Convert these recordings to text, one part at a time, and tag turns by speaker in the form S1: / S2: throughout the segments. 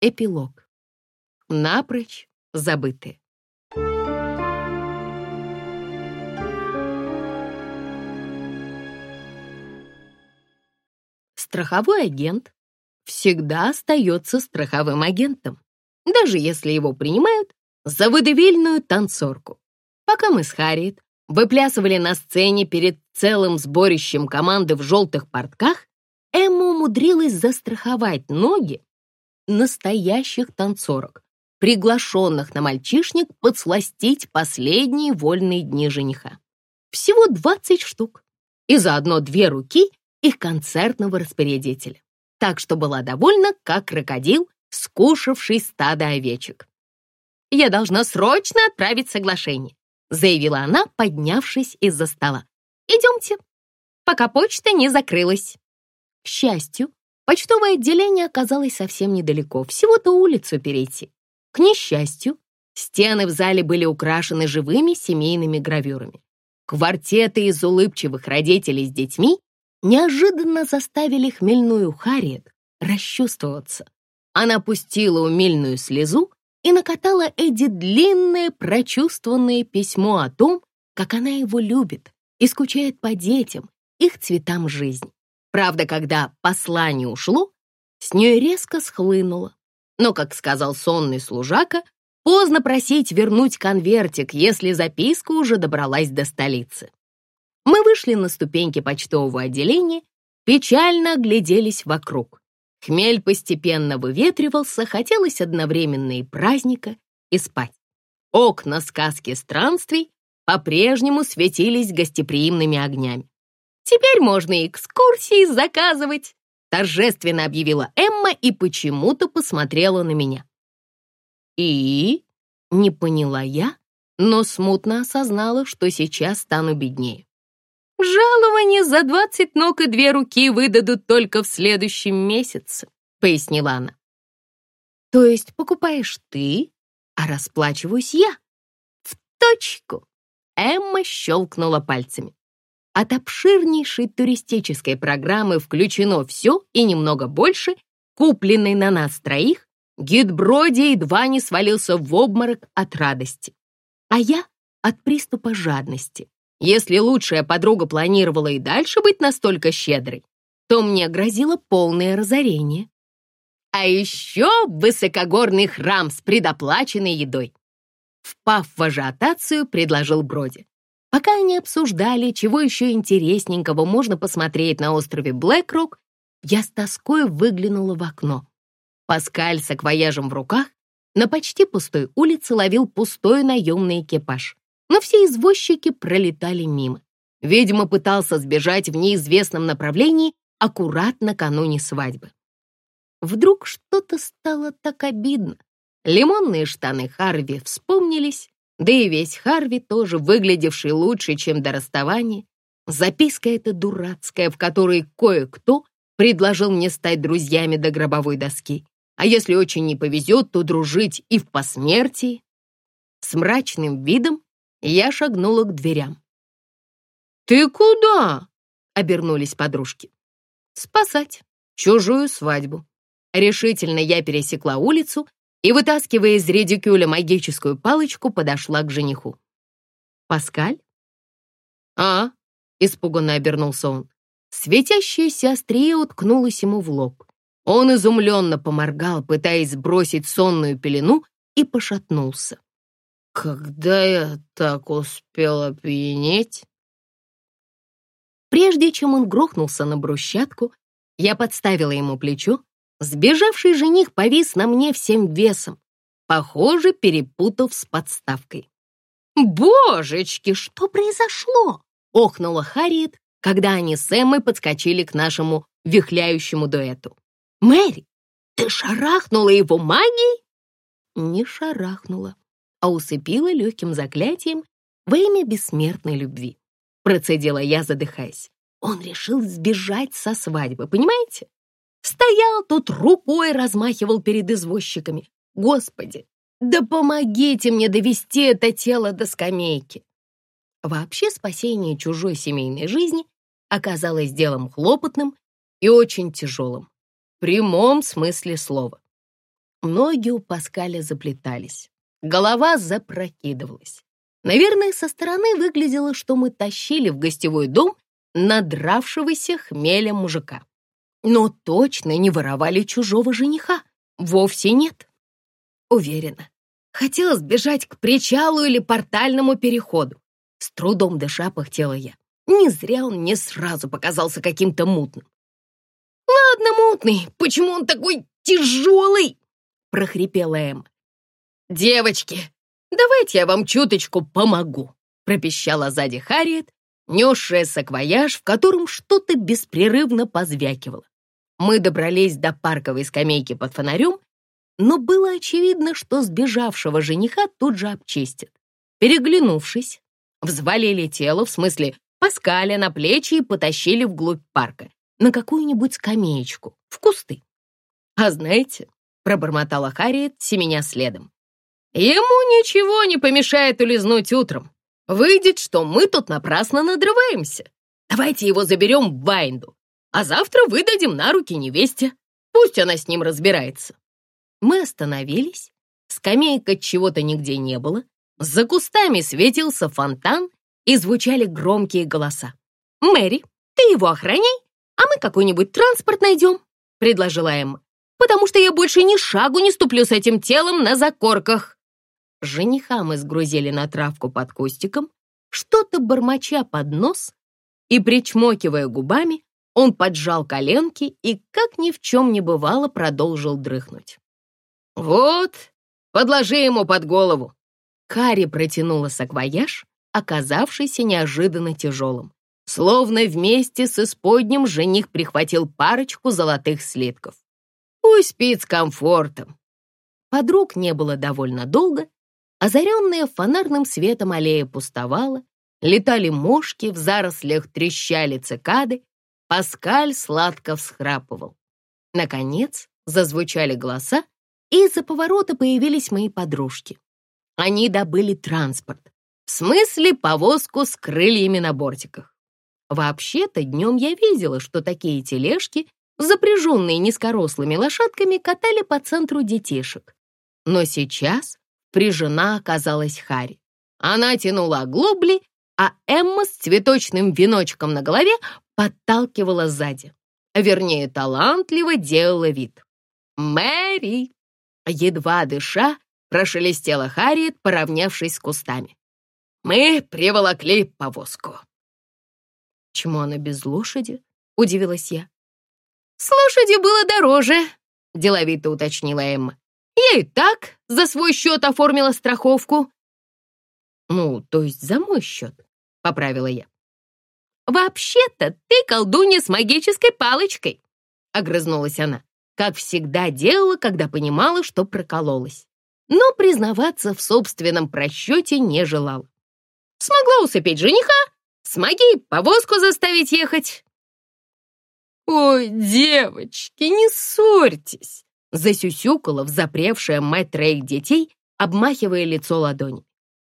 S1: Эпилог. Напрочь забытые. Страховой агент всегда остается страховым агентом, даже если его принимают за выдавильную танцорку. Пока мы с Харриет выплясывали на сцене перед целым сборищем команды в желтых портках, Эмма умудрилась застраховать ноги настоящих танцорок, приглашенных на мальчишник подсластить последние вольные дни жениха. Всего 20 штук. И заодно две руки их концертного распорядителя. Так что была довольна, как крокодил, скушавший стадо овечек. «Я должна срочно отправить соглашение», заявила она, поднявшись из-за стола. «Идемте, пока почта не закрылась». К счастью, Почтовое отделение оказалось совсем недалеко, всего-то улицу перейти. К несчастью, стены в зале были украшены живыми семейными гравюрами. Квартеты из улыбчивых родителей с детьми неожиданно заставили хмельную Харриет расчувствоваться. Она пустила умильную слезу и накатала Эдди длинное прочувствованное письмо о том, как она его любит и скучает по детям, их цветам жизни. Правда, когда послание ушло, с нее резко схлынуло. Но, как сказал сонный служака, поздно просить вернуть конвертик, если записка уже добралась до столицы. Мы вышли на ступеньки почтового отделения, печально огляделись вокруг. Хмель постепенно выветривался, хотелось одновременно и праздника, и спать. Окна сказки странствий по-прежнему светились гостеприимными огнями. Теперь можно и экскурсии заказывать», — торжественно объявила Эмма и почему-то посмотрела на меня. «И?» — не поняла я, но смутно осознала, что сейчас стану беднее. «Жалование за двадцать ног и две руки выдадут только в следующем месяце», — пояснила она. «То есть покупаешь ты, а расплачиваюсь я?» «В точку!» Эмма щелкнула пальцами. От обширнейшей туристической программы включено все и немного больше, купленной на нас троих, гид Броди едва не свалился в обморок от радости. А я от приступа жадности. Если лучшая подруга планировала и дальше быть настолько щедрой, то мне грозило полное разорение. А еще высокогорный храм с предоплаченной едой. Впав в ажиотацию, предложил Броди. Пока они обсуждали, чего еще интересненького можно посмотреть на острове Блэкрок, я с тоской выглянула в окно. Паскаль с аквояжем в руках на почти пустой улице ловил пустой наемный экипаж. Но все извозчики пролетали мимо. Видимо, пытался сбежать в неизвестном направлении аккурат накануне свадьбы. Вдруг что-то стало так обидно. Лимонные штаны Харви вспомнились, да и весь Харви тоже выглядевший лучше, чем до расставания. Записка эта дурацкая, в которой кое-кто предложил мне стать друзьями до гробовой доски. А если очень не повезет, то дружить и в посмертии. С мрачным видом я шагнула к дверям. «Ты куда?» — обернулись подружки. «Спасать чужую свадьбу». Решительно я пересекла улицу и, вытаскивая из редикюля магическую палочку, подошла к жениху. «Паскаль?» «А?» — испуганно обернулся он. Светящаяся острие уткнулась ему в лоб. Он изумленно поморгал, пытаясь сбросить сонную пелену, и пошатнулся. «Когда я так успел опьянеть?» Прежде чем он грохнулся на брусчатку, я подставила ему плечо Сбежавший жених повис на мне всем весом, похоже, перепутав с подставкой. «Божечки, что произошло?» — охнула Харриет, когда они с Эммой подскочили к нашему вихляющему дуэту. «Мэри, ты шарахнула его магией?» Не шарахнула, а усыпила легким заклятием во имя бессмертной любви. Процедила я, задыхаясь. Он решил сбежать со свадьбы, понимаете? Стоял тут рукой размахивал перед извозчиками. Господи, да помогите мне довести это тело до скамейки. Вообще спасение чужой семейной жизни оказалось делом хлопотным и очень тяжелым, в прямом смысле слова. Ноги у Паскаля заплетались, голова запрокидывалась. Наверное, со стороны выглядело, что мы тащили в гостевой дом надравшегося хмелем мужика. Но точно не воровали чужого жениха. Вовсе нет. Уверена, хотела сбежать к причалу или портальному переходу. С трудом дыша пыхтела я. Не зря он мне сразу показался каким-то мутным. «Ладно, мутный, почему он такой тяжелый?» — прохрипела Эм. «Девочки, давайте я вам чуточку помогу», — пропищала сзади Харриет, несшая саквояж, в котором что-то беспрерывно позвякивало. Мы добрались до парковой скамейки под фонарем, но было очевидно, что сбежавшего жениха тут же обчистят. Переглянувшись, взвалили тело, в смысле Паскаля на плечи и потащили вглубь парка, на какую-нибудь скамеечку, в кусты. «А знаете», — пробормотала Харриет, семеня следом, «ему ничего не помешает улизнуть утром. Выйдет, что мы тут напрасно надрываемся. Давайте его заберем в Вайнду, а завтра выдадим на руки невесте. Пусть она с ним разбирается». Мы остановились, скамейка чего-то нигде не было, за кустами светился фонтан и звучали громкие голоса. «Мэри, ты его охраняй, а мы какой-нибудь транспорт найдем», — предложила Эмма, «потому что я больше ни шагу не ступлю с этим телом на закорках». Жениха мы сгрузили на травку под кустиком, что-то бормоча под нос, и, причмокивая губами, он поджал коленки и, как ни в чем не бывало, продолжил дрыхнуть. «Вот, подложи ему под голову!» Кари протянула саквояж, оказавшийся неожиданно тяжелым. Словно вместе с исподним жених прихватил парочку золотых слитков. Пусть спит с комфортом. Подруг не было довольно долго, Озаренная фонарным светом аллея пустовала, летали мошки, в зарослях трещали цикады, Паскаль сладко всхрапывал. Наконец зазвучали голоса, и из-за поворота появились мои подружки. Они добыли транспорт, в смысле повозку с крыльями на бортиках. Вообще-то днем я видела, что такие тележки, запряженные низкорослыми лошадками, катали по центру детишек. Но сейчас Прижена оказалась Хари. Она тянула оглобли, а Эмма с цветочным веночком на голове подталкивала сзади. Вернее, талантливо делала вид. «Мэри!» Едва дыша, прошелестела Харриет, поравнявшись с кустами. «Мы приволокли повозку». «Чему она без лошади?» — удивилась я. «С лошади было дороже», — деловито уточнила Эмма. Я и так за свой счет оформила страховку». «Ну, то есть за мой счет», — поправила я. «Вообще-то ты колдунья с магической палочкой», — огрызнулась она, как всегда делала, когда понимала, что прокололась. Но признаваться в собственном просчете не желала. «Смогла усыпить жениха, смоги повозку заставить ехать». «Ой, девочки, не ссорьтесь!» Засюсюкала взапревшая мать троих детей, обмахивая лицо ладони.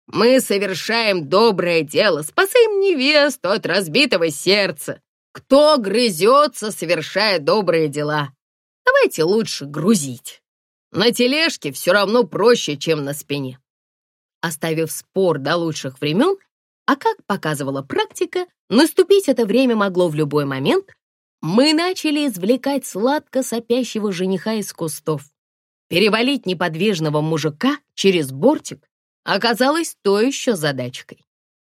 S1: «Мы совершаем доброе дело, спасаем невесту от разбитого сердца. Кто грызется, совершая добрые дела? Давайте лучше грузить. На тележке все равно проще, чем на спине». Оставив спор до лучших времен, а как показывала практика, наступить это время могло в любой момент, мы начали извлекать сладко сопящего жениха из кустов. Перевалить неподвижного мужика через бортик оказалось то еще задачкой.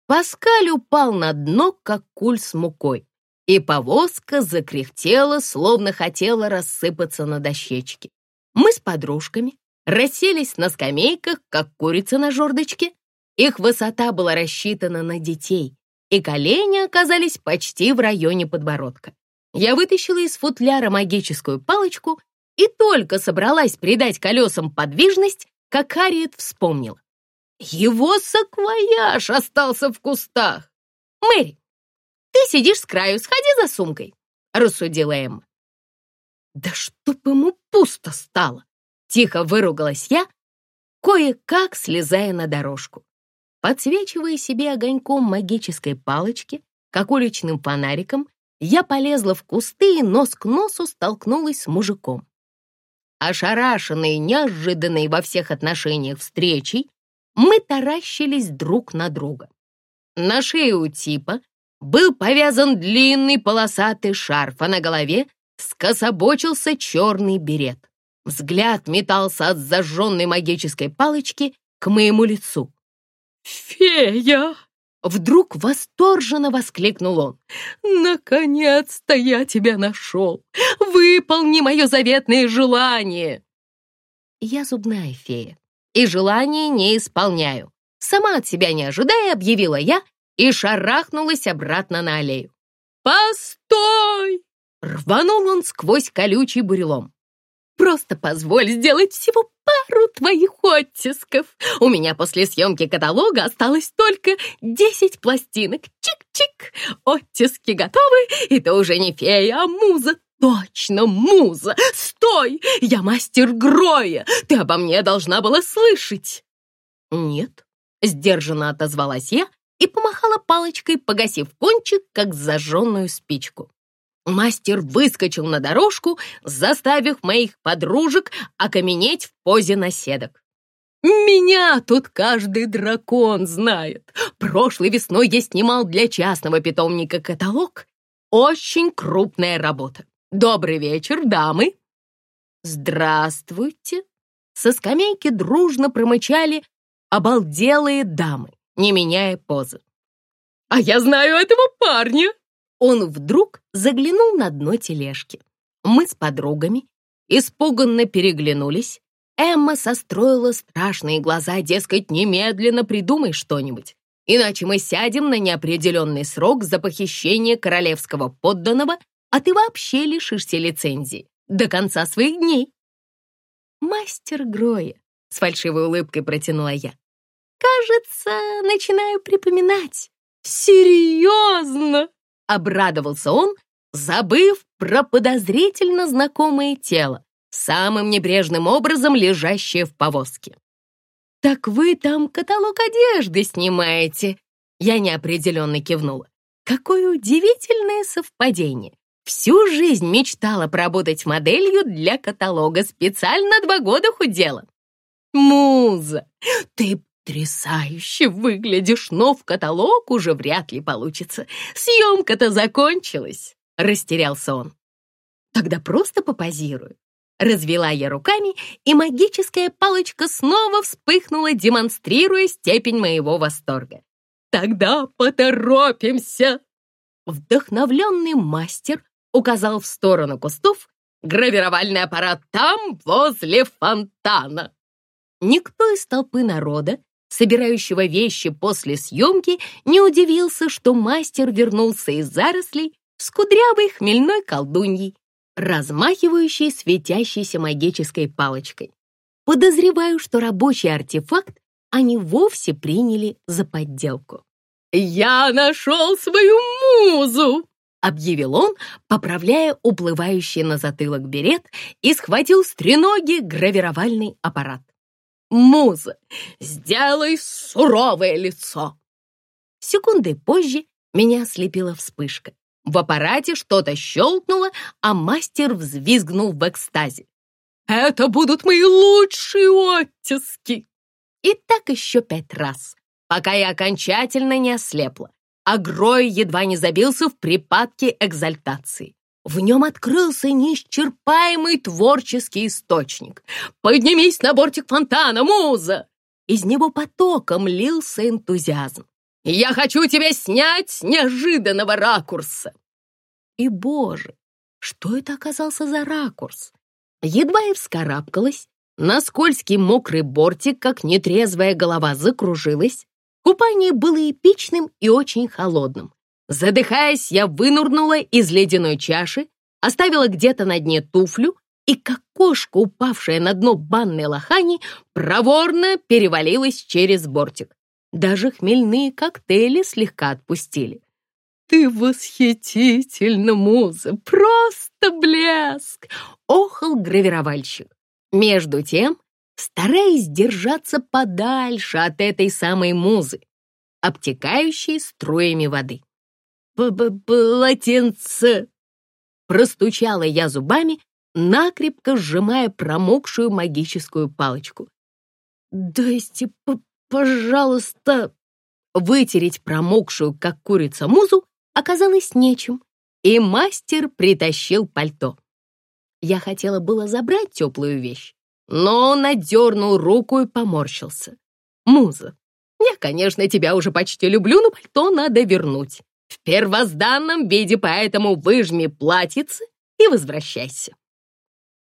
S1: Паскаль упал на дно, как куль с мукой, и повозка закряхтела, словно хотела рассыпаться на дощечке. Мы с подружками расселись на скамейках, как курица на жердочке. Их высота была рассчитана на детей, и колени оказались почти в районе подбородка. Я вытащила из футляра магическую палочку и только собралась придать колесам подвижность, как Харриет вспомнила. Его саквояж остался в кустах. «Мэри, ты сидишь с краю, сходи за сумкой», — рассудила Эмма. «Да чтоб ему пусто стало!» — тихо выругалась я, кое-как слезая на дорожку. Подсвечивая себе огоньком магической палочки, как уличным фонариком, я полезла в кусты и нос к носу столкнулась с мужиком. ошарашенные, неожиданные во всех отношениях встречей, мы таращились друг на друга. На шее у типа был повязан длинный полосатый шарф, а на голове скособочился черный берет. Взгляд метался от зажженной магической палочки к моему лицу. «Фея!» Вдруг восторженно воскликнул он. «Наконец-то я тебя нашел! Выполни мое заветное желание!» Я зубная фея, и желание не исполняю. Сама от себя не ожидая, объявила я и шарахнулась обратно на аллею. «Постой!» Рванул он сквозь колючий бурелом. «Просто позволь сделать всего пару твоих оттисков. У меня после съемки каталога осталось только десять пластинок. Чик-чик, оттиски готовы, и ты уже не фея, а муза. Точно, муза! Стой! Я мастер Гроя! Ты обо мне должна была слышать!» «Нет», — сдержанно отозвалась я и помахала палочкой, погасив кончик, как зажженную спичку. Мастер выскочил на дорожку, заставив моих подружек окаменеть в позе наседок. «Меня тут каждый дракон знает. Прошлой весной я снимал для частного питомника каталог. Очень крупная работа. Добрый вечер, дамы!» «Здравствуйте!» Со скамейки дружно промычали обалделые дамы, не меняя позы. «А я знаю этого парня!» Он вдруг заглянул на дно тележки. Мы с подругами испуганно переглянулись. Эмма состроила страшные глаза, дескать, немедленно придумай что-нибудь, иначе мы сядем на неопределенный срок за похищение королевского подданного, а ты вообще лишишься лицензии до конца своих дней. «Мастер Гроя», — с фальшивой улыбкой протянула я, «кажется, начинаю припоминать». «Серьезно?» Обрадовался он, забыв про подозрительно знакомое тело, самым небрежным образом лежащее в повозке. «Так вы там каталог одежды снимаете?» Я неопределенно кивнула. «Какое удивительное совпадение! Всю жизнь мечтала поработать моделью для каталога, специально два года худела. Муза, ты «Потрясающе выглядишь, но в каталог уже вряд ли получится. Съемка-то закончилась!» — растерялся он. «Тогда просто попозирую». Развела я руками, и магическая палочка снова вспыхнула, демонстрируя степень моего восторга. «Тогда поторопимся!» Вдохновленный мастер указал в сторону кустов гравировальный аппарат там, возле фонтана. Никто из толпы народа собирающего вещи после съемки, не удивился, что мастер вернулся из зарослей с кудрявой хмельной колдуньей, размахивающей светящейся магической палочкой. Подозреваю, что рабочий артефакт они вовсе приняли за подделку. «Я нашел свою музу!» — объявил он, поправляя уплывающий на затылок берет и схватил с треноги гравировальный аппарат. Муза, сделай суровое лицо!» Секундой позже меня ослепила вспышка. В аппарате что-то щелкнуло, а мастер взвизгнул в экстазе. «Это будут мои лучшие оттиски!» И так еще пять раз, пока я окончательно не ослепла, а Грой едва не забился в припадке экзальтации. В нем открылся неисчерпаемый творческий источник. «Поднимись на бортик фонтана, муза!» Из него потоком лился энтузиазм. «Я хочу тебя снять с неожиданного ракурса!» И, боже, что это оказался за ракурс? Едва я вскарабкалась, на скользкий мокрый бортик, как нетрезвая голова, закружилась. Купание было эпичным и очень холодным. Задыхаясь, я вынурнула из ледяной чаши, оставила где-то на дне туфлю и, как кошка, упавшая на дно банной лохани, проворно перевалилась через бортик. Даже хмельные коктейли слегка отпустили. «Ты восхитительна, муза! Просто блеск!» — охал гравировальщик. Между тем, стараясь держаться подальше от этой самой музы, обтекающей струями воды. «Полотенце!» Простучала я зубами, накрепко сжимая промокшую магическую палочку. «Дайте, пожалуйста...» Вытереть промокшую, как курица, музу оказалось нечем, и мастер притащил пальто. Я хотела было забрать теплую вещь, но он отдернул руку и поморщился. «Муза, я, конечно, тебя уже почти люблю, но пальто надо вернуть. В первозданном виде, поэтому выжми платьице и возвращайся».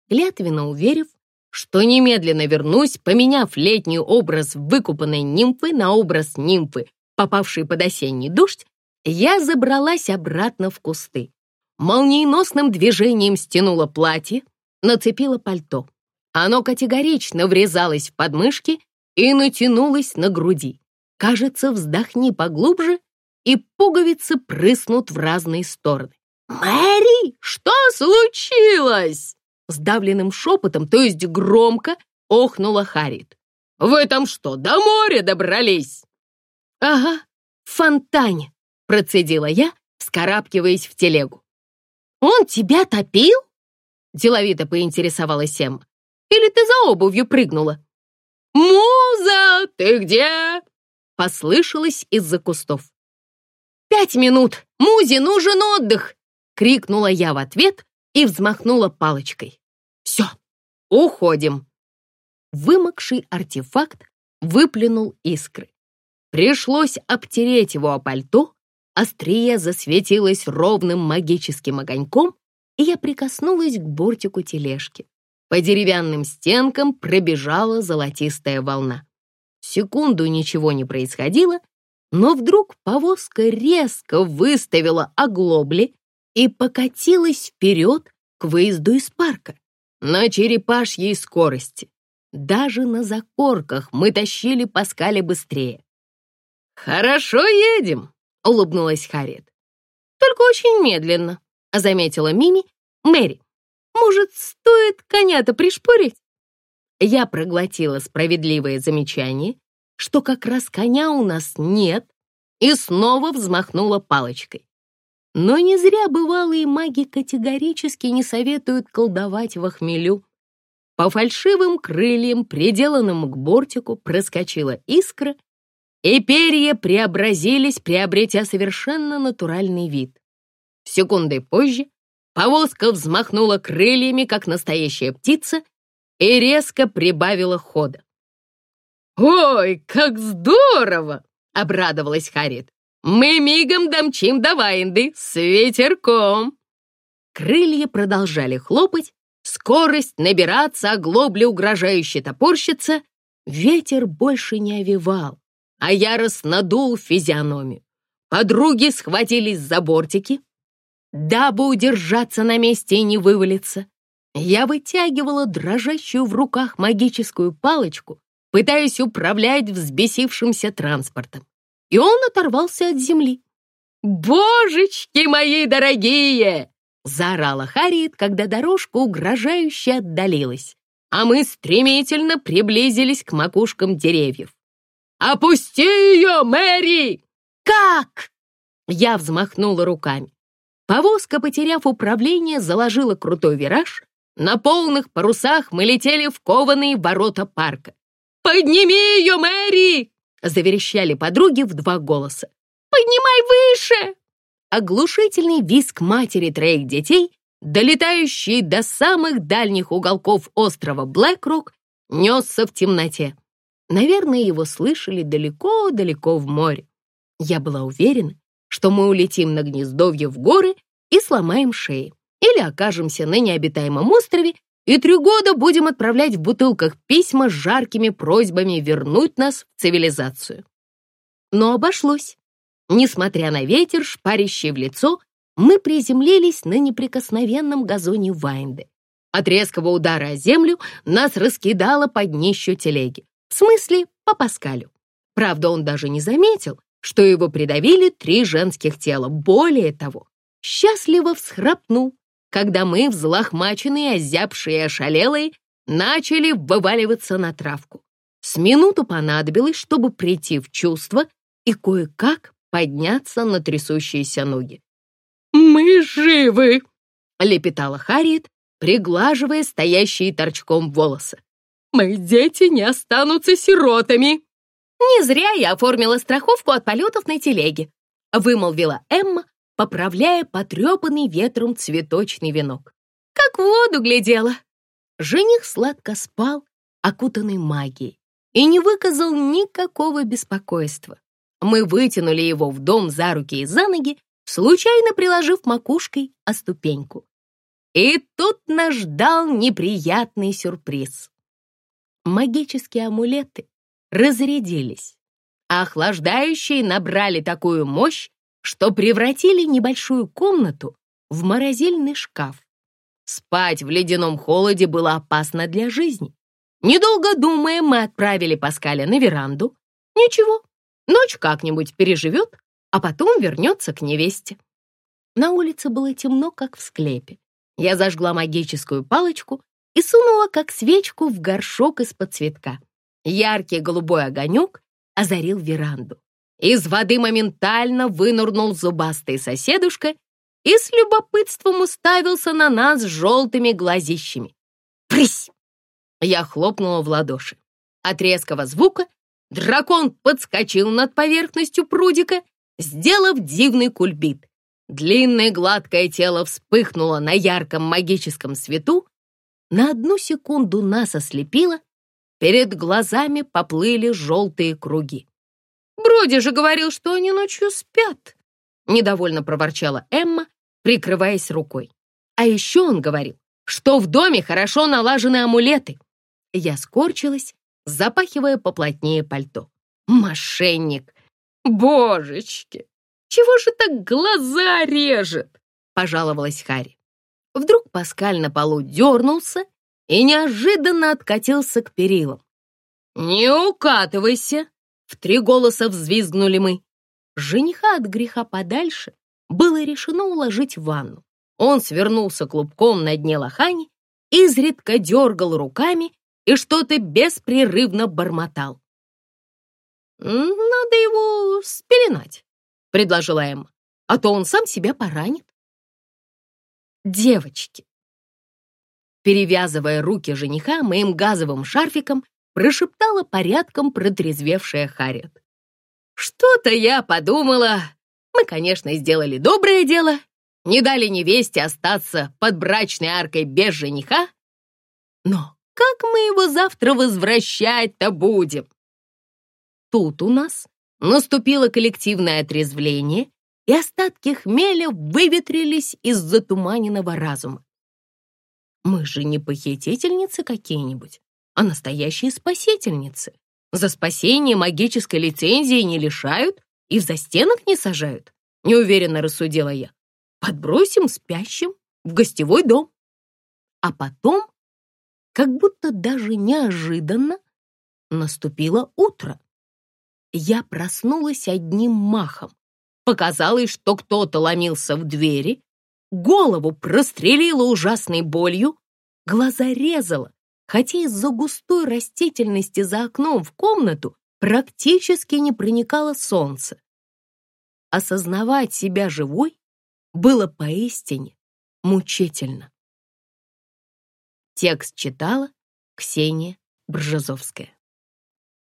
S1: Клятвенно уверив, что немедленно вернусь, поменяв летний образ выкупанной нимфы на образ нимфы, попавшей под осенний дождь, я забралась обратно в кусты. Молниеносным движением стянула платье, нацепила пальто. Оно категорично врезалось в подмышки и натянулось на груди. Кажется, вздохни поглубже, и пуговицы прыснут в разные стороны. «Мэри, что случилось?» Сдавленным шепотом, то есть громко, охнула Харит. «Вы там что, до моря добрались?» «Ага, в фонтане», — процедила я, вскарабкиваясь в телегу. «Он тебя топил?» — деловито поинтересовалась Эмма. «Или ты за обувью прыгнула?» «Муза, ты где?» — послышалось из-за кустов. «Пять минут! Музе нужен отдых!» — крикнула я в ответ и взмахнула палочкой. «Все, уходим!» Вымокший артефакт выплюнул искры. Пришлось обтереть его о пальто, острие засветилось ровным магическим огоньком, и я прикоснулась к бортику тележки. По деревянным стенкам пробежала золотистая волна. Секунду ничего не происходило, но вдруг повозка резко выставила оглобли и покатилась вперед к выезду из парка на черепашьей скорости. Даже на закорках мы тащили Паскаля быстрее. «Хорошо едем», — улыбнулась Харриет. «Только очень медленно», — заметила Мими. «Мэри, может, стоит коня-то пришпорить?» Я проглотила справедливое замечание, что как раз коня у нас нет, и снова взмахнула палочкой. Но не зря бывалые маги категорически не советуют колдовать в хмелю. По фальшивым крыльям, приделанным к бортику, проскочила искра, и перья преобразились, приобретя совершенно натуральный вид. Секундой позже повозка взмахнула крыльями, как настоящая птица, и резко прибавила хода. «Ой, как здорово!» — обрадовалась Харит. «Мы мигом домчим до Вайнды с ветерком!» Крылья продолжали хлопать, скорость набираться, а глобля угрожающе топорщится. Ветер больше не овивал, а яростно дул физиономию. Подруги схватились за бортики, дабы удержаться на месте и не вывалиться. Я вытягивала дрожащую в руках магическую палочку, пытаясь управлять взбесившимся транспортом и он оторвался от земли. «Божечки мои дорогие!» — заорала Харриет, когда дорожка угрожающе отдалилась, а мы стремительно приблизились к макушкам деревьев. «Опусти ее, Мэри!» «Как?» Я взмахнула руками. Повозка, потеряв управление, заложила крутой вираж. На полных парусах мы летели в кованые ворота парка. «Подними ее, Мэри!» заверещали подруги в два голоса. «Поднимай выше!» Оглушительный визг матери троих детей, долетающий до самых дальних уголков острова Блэкрок, несся в темноте. Наверное, его слышали далеко-далеко в море. Я была уверена, что мы улетим на гнездовье в горы и сломаем шеи, или окажемся на необитаемом острове и три года будем отправлять в бутылках письма с жаркими просьбами вернуть нас в цивилизацию. Но обошлось. Несмотря на ветер, шпарящий в лицо, мы приземлились на неприкосновенном газоне Вайнды. От резкого удара о землю нас раскидало под днищу телеги. В смысле, по Паскалю. Правда, он даже не заметил, что его придавили три женских тела. Более того, счастливо всхрапнул, когда мы, взлохмаченные, озябшие и ошалелые, начали вываливаться на травку. С минуту понадобилось, чтобы прийти в чувство и кое-как подняться на трясущиеся ноги. «Мы живы!» — лепетала Харриет, приглаживая стоящие торчком волосы. «Мои дети не останутся сиротами!» «Не зря я оформила страховку от полетов на телеге», вымолвила Эмма, поправляя потрепанный ветром цветочный венок. «Как в воду глядела!» Жених сладко спал, окутанный магией, и не выказал никакого беспокойства. Мы вытянули его в дом за руки и за ноги, случайно приложив макушкой о ступеньку. И тут нас ждал неприятный сюрприз. Магические амулеты разрядились, а охлаждающие набрали такую мощь, что превратили небольшую комнату в морозильный шкаф. Спать в ледяном холоде было опасно для жизни. Недолго думая, мы отправили Паскаля на веранду. Ничего, ночь как-нибудь переживет, а потом вернется к невесте. На улице было темно, как в склепе. Я зажгла магическую палочку и сунула, как свечку, в горшок из-под цветка. Яркий голубой огонек озарил веранду. Из воды моментально вынырнул зубастый соседушка и с любопытством уставился на нас желтыми глазищами. «Прысь!» Я хлопнула в ладоши. От резкого звука дракон подскочил над поверхностью прудика, сделав дивный кульбит. Длинное гладкое тело вспыхнуло на ярком магическом свету, на одну секунду нас ослепило, перед глазами поплыли желтые круги. «Броди же говорил, что они ночью спят», — недовольно проворчала Эмма, прикрываясь рукой. А еще он говорил, что в доме хорошо налажены амулеты. Я скорчилась, запахивая поплотнее пальто. Мошенник! Божечки! Чего же так глаза режет? Пожаловалась Харри. Вдруг Паскаль на полу дернулся и неожиданно откатился к перилам. «Не укатывайся!» — в три голоса взвизгнули мы. Жениха от греха подальше было решено уложить в ванну. Он свернулся клубком на дне лохани, изредка дергал руками и что-то беспрерывно бормотал. «Надо его спеленать», — предложила Эмма, «а то он сам себя поранит». «Девочки!» Перевязывая руки жениха моим газовым шарфиком, прошептала порядком протрезвевшая Харриет. «Что-то я подумала, мы, конечно, сделали доброе дело, не дали невесте остаться под брачной аркой без жениха. Но как мы его завтра возвращать-то будем? Тут у нас наступило коллективное отрезвление, и остатки хмеля выветрились из затуманенного разума. Мы же не похитительницы какие-нибудь, а настоящие спасительницы. За спасение магической лицензии не лишают, и в застенок не сажают?» Неуверенно рассудила я. «Подбросим спящим в гостевой дом». А потом, как будто даже неожиданно, наступило утро. Я проснулась одним махом. Показалось, что кто-то ломился в двери, голову прострелило ужасной болью, глаза резало, хотя из-за густой растительности за окном в комнату практически не проникало солнце. Осознавать себя живой было поистине мучительно. Текст читала Ксения Бржезовская.